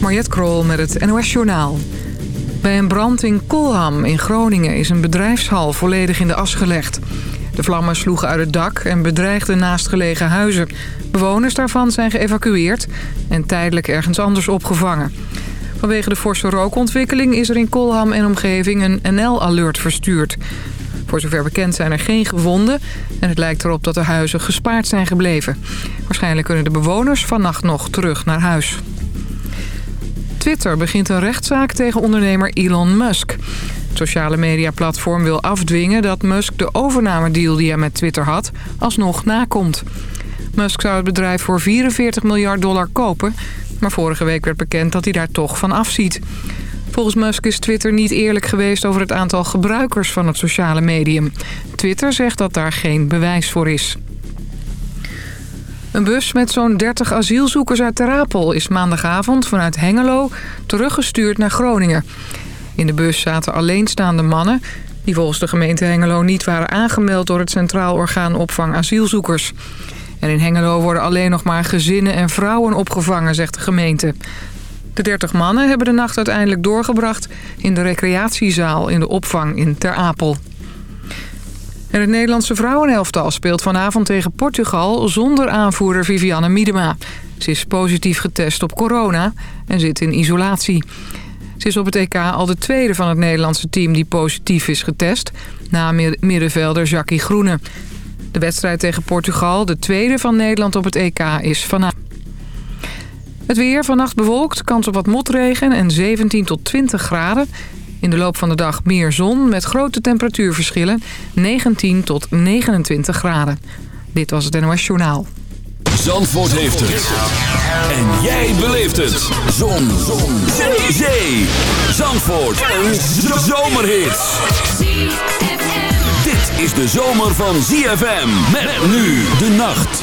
Mariette Krol met het NOS Journaal. Bij een brand in Kolham in Groningen is een bedrijfshal volledig in de as gelegd. De vlammen sloegen uit het dak en bedreigden naastgelegen huizen. Bewoners daarvan zijn geëvacueerd en tijdelijk ergens anders opgevangen. Vanwege de forse rookontwikkeling is er in Kolham en omgeving een NL-alert verstuurd. Voor zover bekend zijn er geen gewonden en het lijkt erop dat de huizen gespaard zijn gebleven. Waarschijnlijk kunnen de bewoners vannacht nog terug naar huis. Twitter begint een rechtszaak tegen ondernemer Elon Musk. Het sociale mediaplatform wil afdwingen dat Musk de overnamedeal die hij met Twitter had alsnog nakomt. Musk zou het bedrijf voor 44 miljard dollar kopen, maar vorige week werd bekend dat hij daar toch van afziet. Volgens Musk is Twitter niet eerlijk geweest over het aantal gebruikers van het sociale medium. Twitter zegt dat daar geen bewijs voor is. Een bus met zo'n 30 asielzoekers uit Terapel is maandagavond vanuit Hengelo teruggestuurd naar Groningen. In de bus zaten alleenstaande mannen die volgens de gemeente Hengelo niet waren aangemeld door het Centraal Orgaan Opvang Asielzoekers. En in Hengelo worden alleen nog maar gezinnen en vrouwen opgevangen, zegt de gemeente. De 30 mannen hebben de nacht uiteindelijk doorgebracht in de recreatiezaal in de opvang in Ter Apel. Het Nederlandse vrouwenelftal speelt vanavond tegen Portugal zonder aanvoerder Vivianne Miedema. Ze is positief getest op corona en zit in isolatie. Ze is op het EK al de tweede van het Nederlandse team die positief is getest... na middenvelder Jackie Groene. De wedstrijd tegen Portugal, de tweede van Nederland op het EK, is vanavond. Het weer vannacht bewolkt, kans op wat motregen en 17 tot 20 graden. In de loop van de dag meer zon met grote temperatuurverschillen. 19 tot 29 graden. Dit was het NOS Journaal. Zandvoort heeft het. En jij beleeft het. Zon. zon. Zee. Zee. Zandvoort. Een zomerhit. Dit is de zomer van ZFM. Met nu de nacht.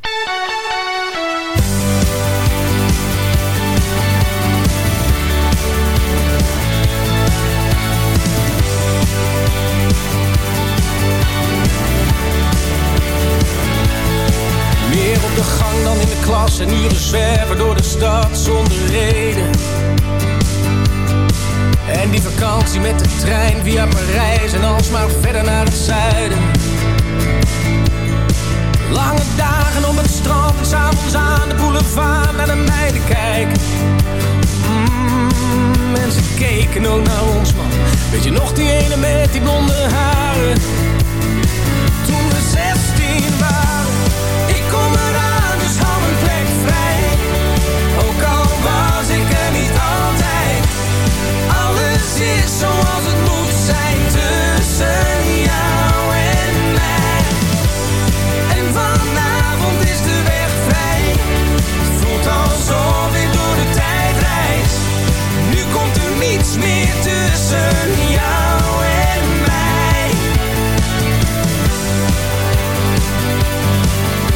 De gang dan in de klas en uren zwerven door de stad zonder reden. En die vakantie met de trein via Parijs en alsmaar verder naar het zuiden. Lange dagen op het strand en s'avonds aan de boulevard naar de meiden kijken. Mm, mensen keken ook naar ons man. Weet je nog die ene met die blonde haren? Zoals het moet zijn tussen jou en mij. En vanavond is de weg vrij. Het voelt alsof ik door de tijd reis. Nu komt er niets meer tussen jou en mij.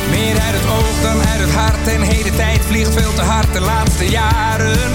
Meer uit het oog dan uit het hart En heden tijd vliegt veel te hard de laatste jaren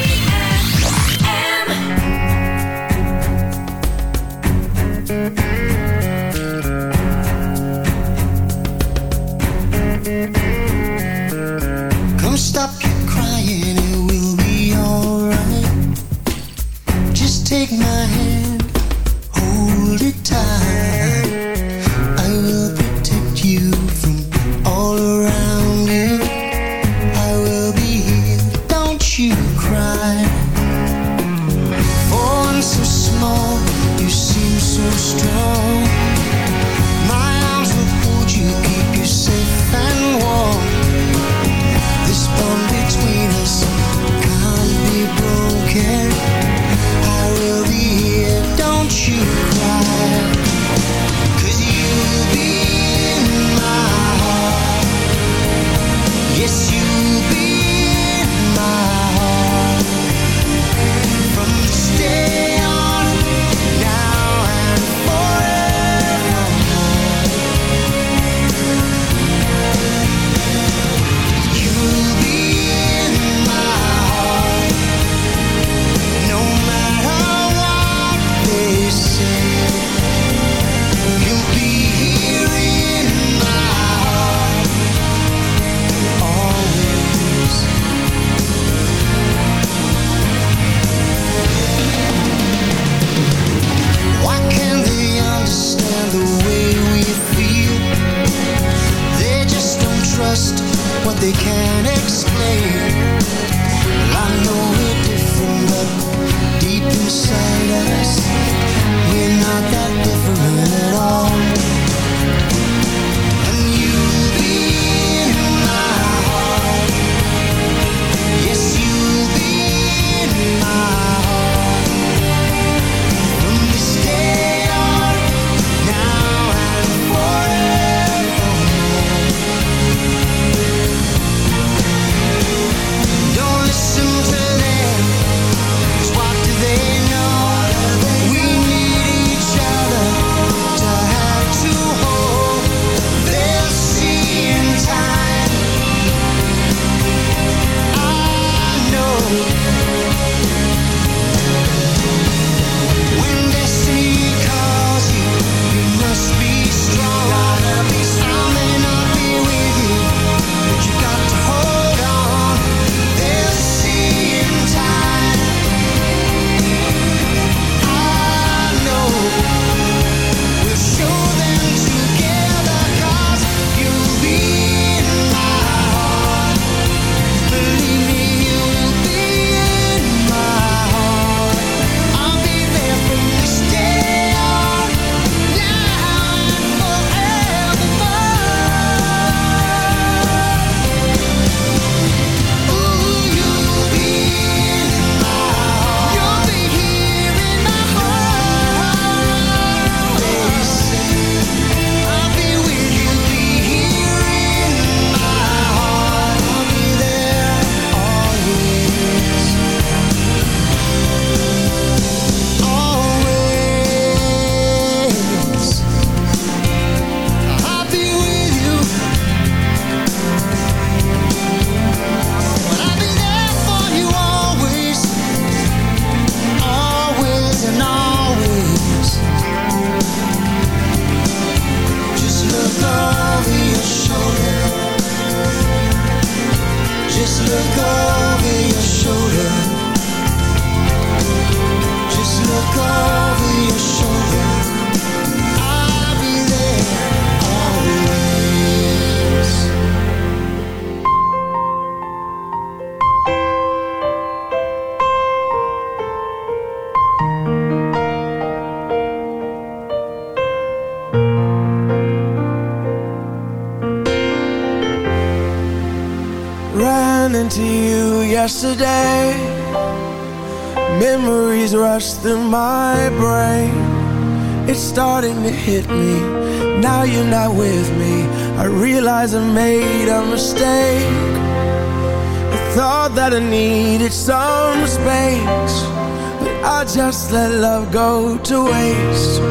let love go to waste.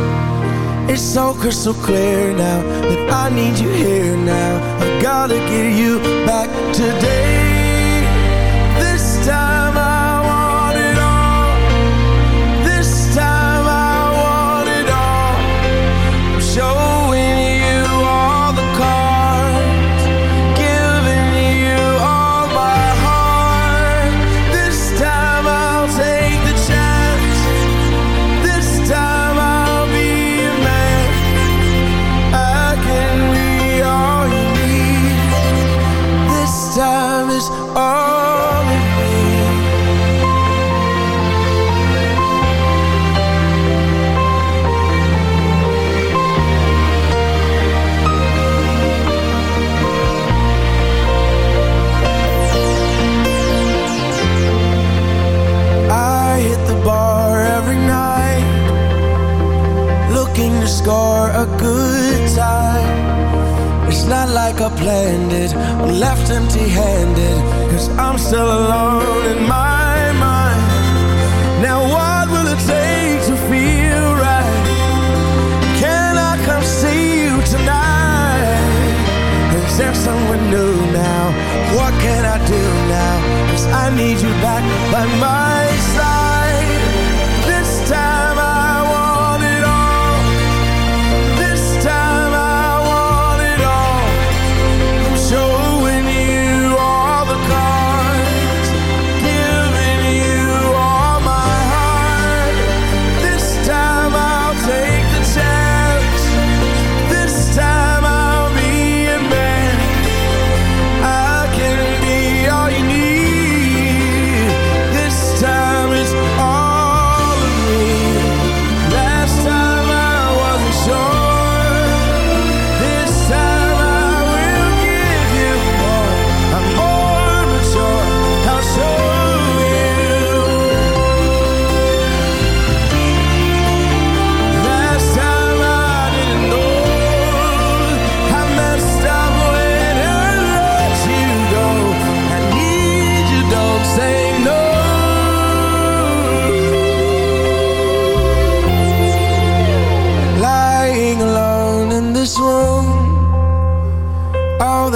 It's so crystal clear now That I need you here now. I gotta get you back today.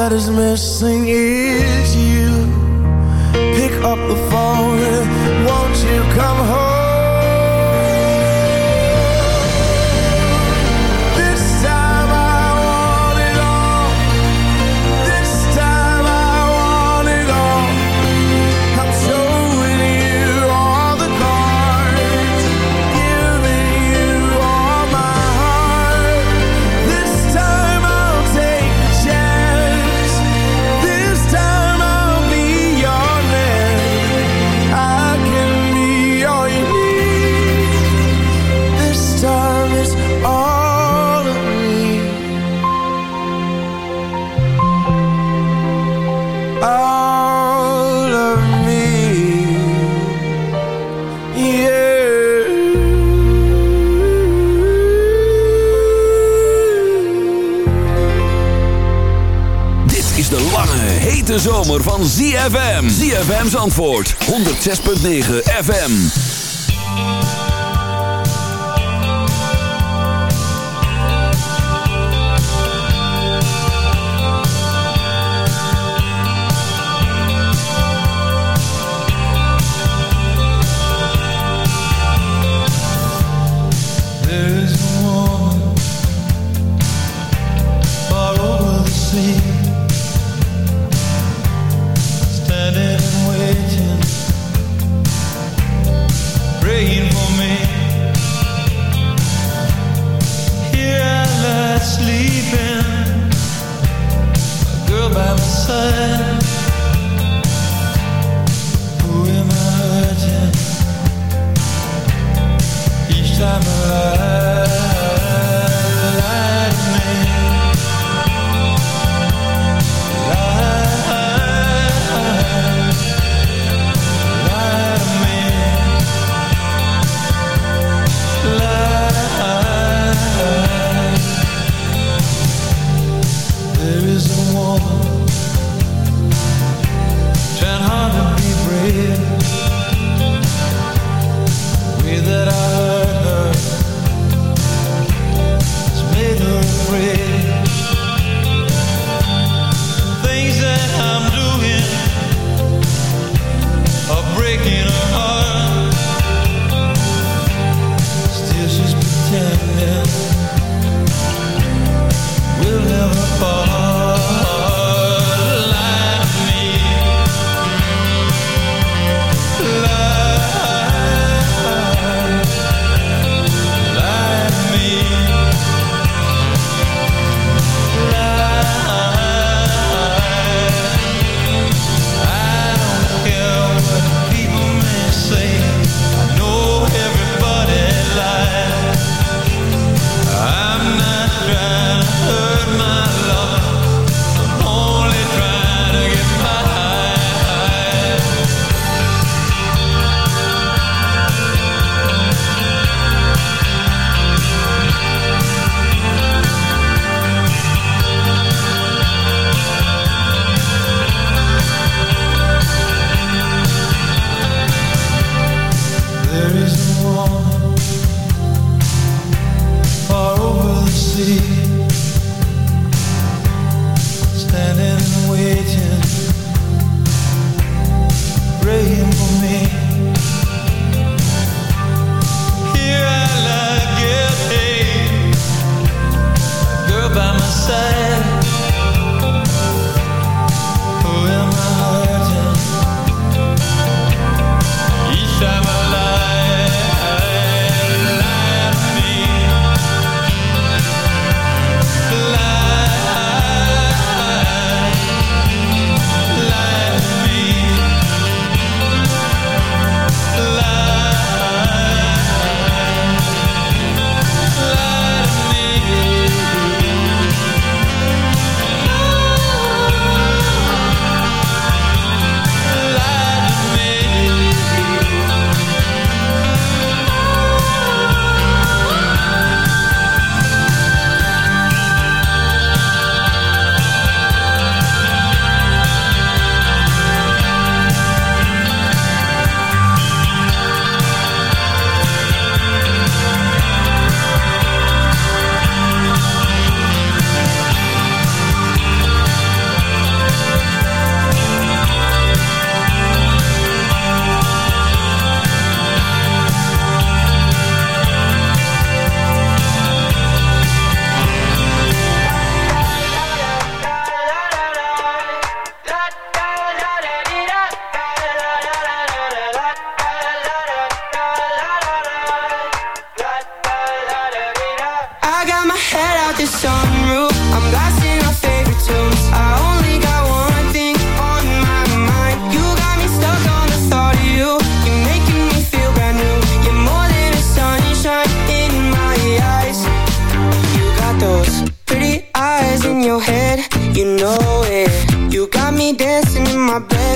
caras mexem ZFM antwoord 106.9 FM.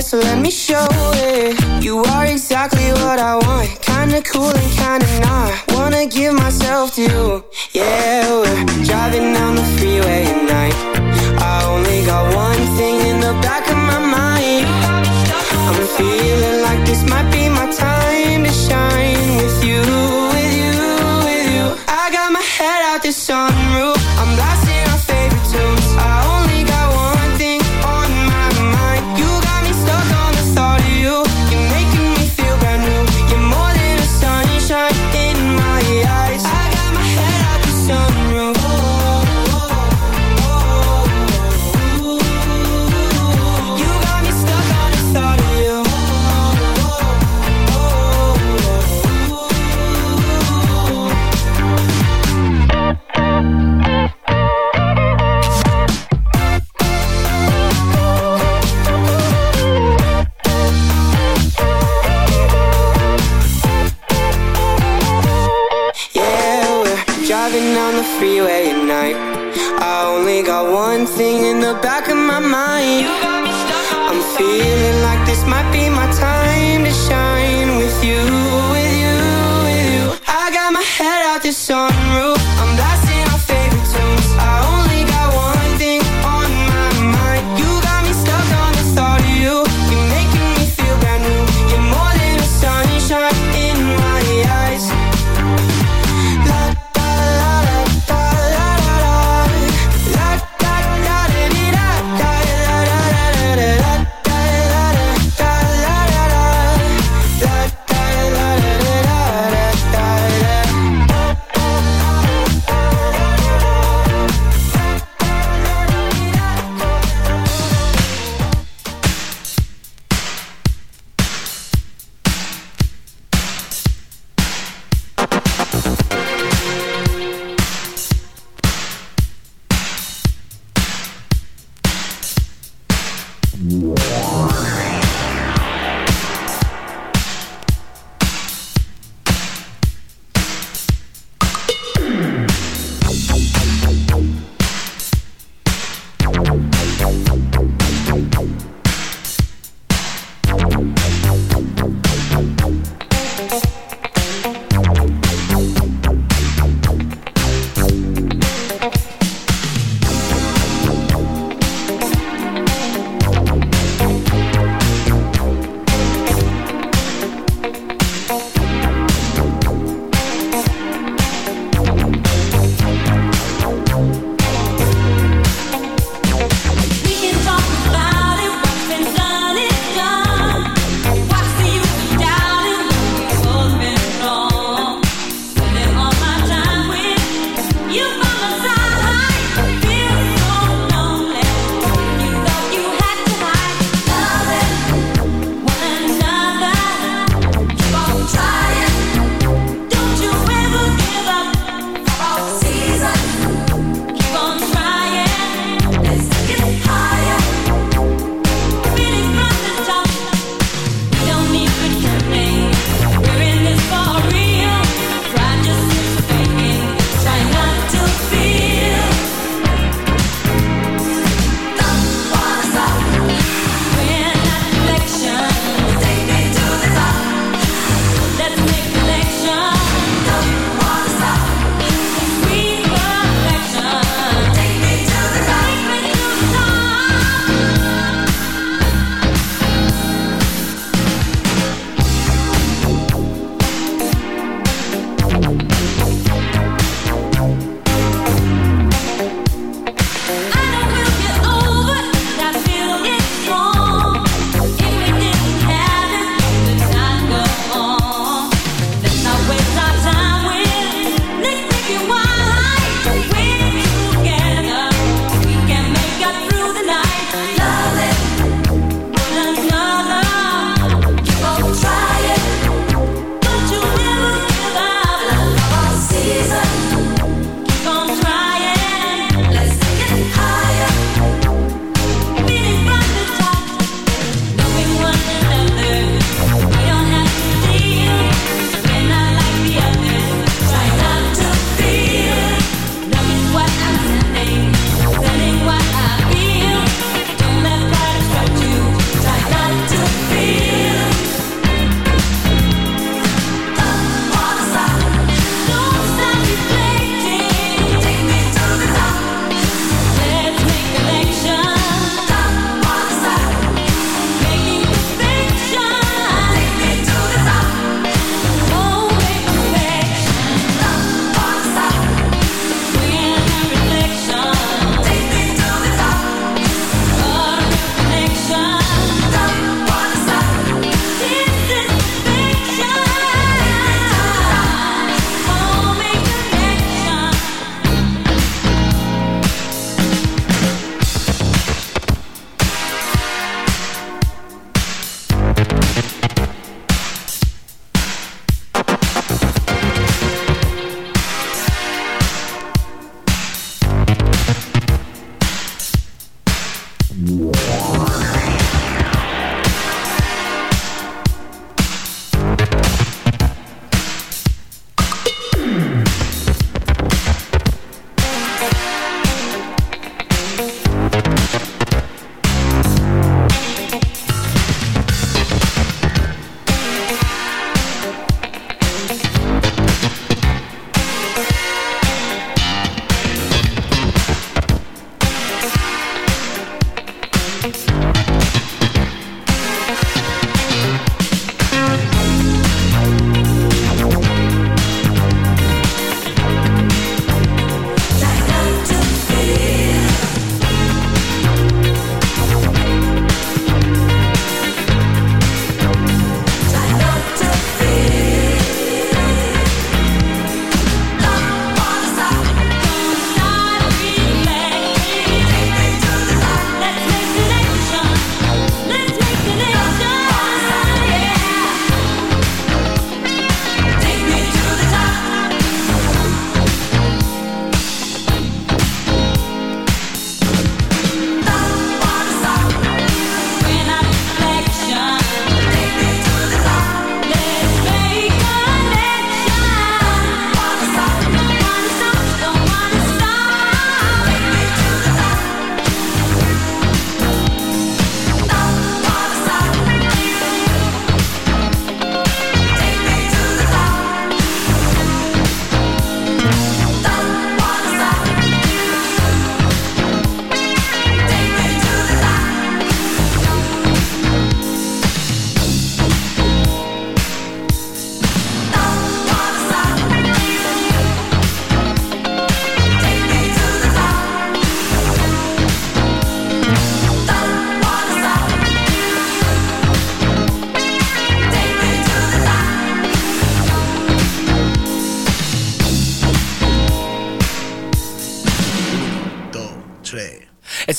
so let me show it. You are exactly what I want. Kinda cool and kinda not. sun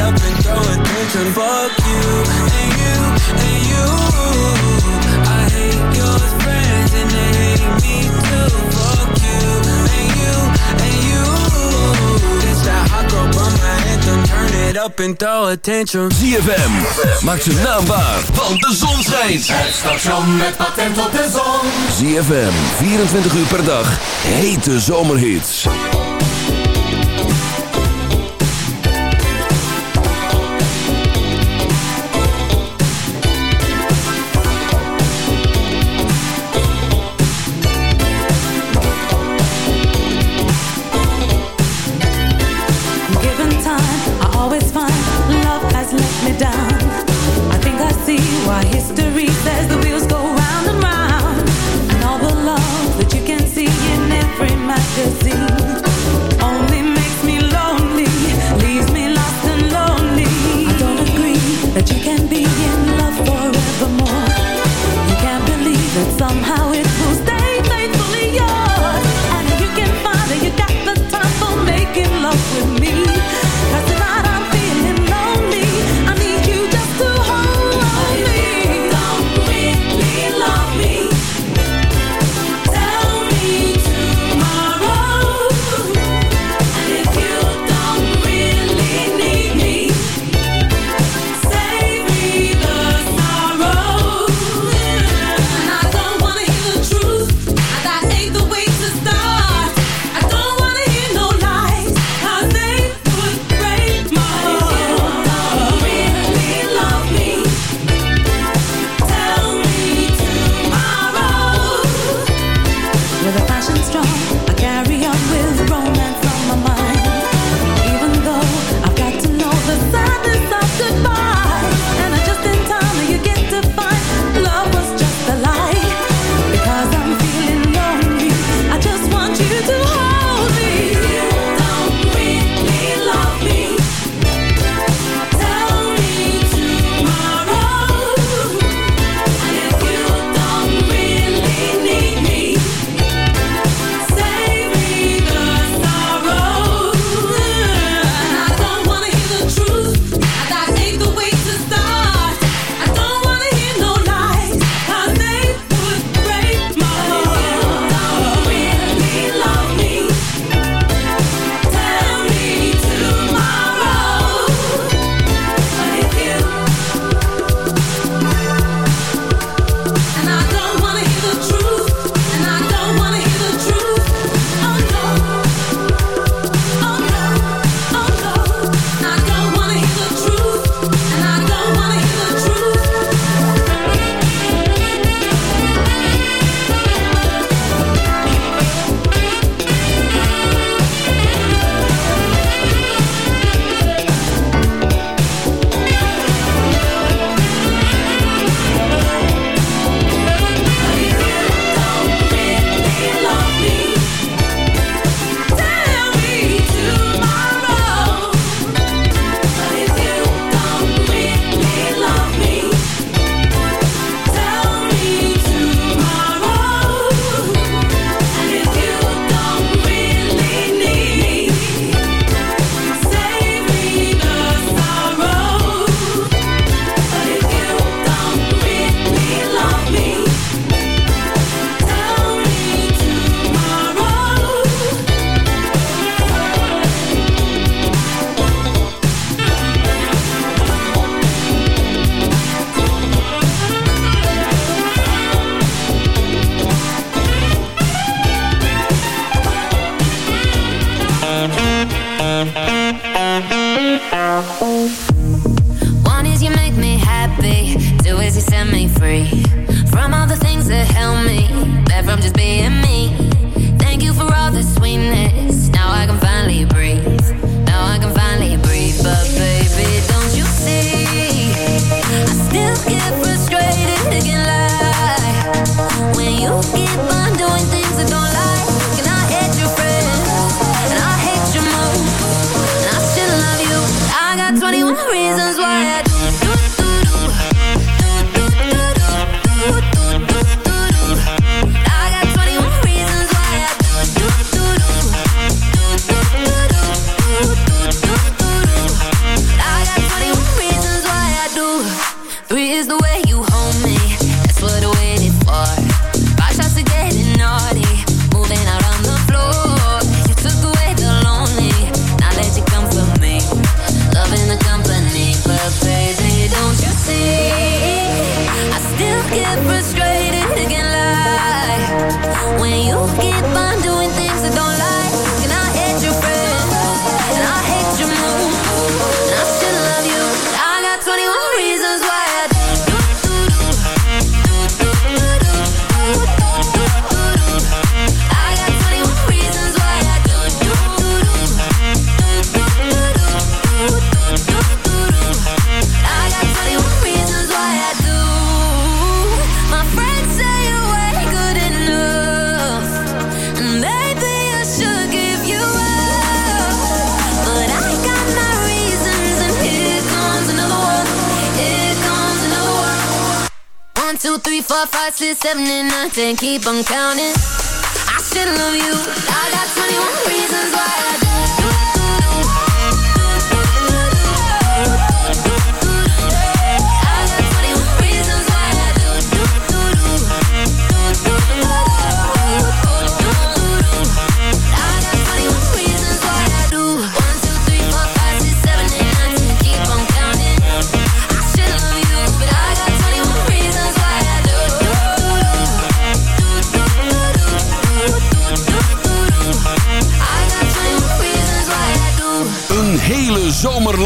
Turn it up and throw attention. Fuck you and you and you. I hate your friends and they hate me too. Fuck you and you and you. This that hot girl bummer anthem. Turn it up and throw attention. ZFM, maak zijn naam waar, want de zon schijnt. Het station met patent op de zon. ZFM, 24 uur per dag, hete zomerhits.